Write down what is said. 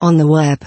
On the web.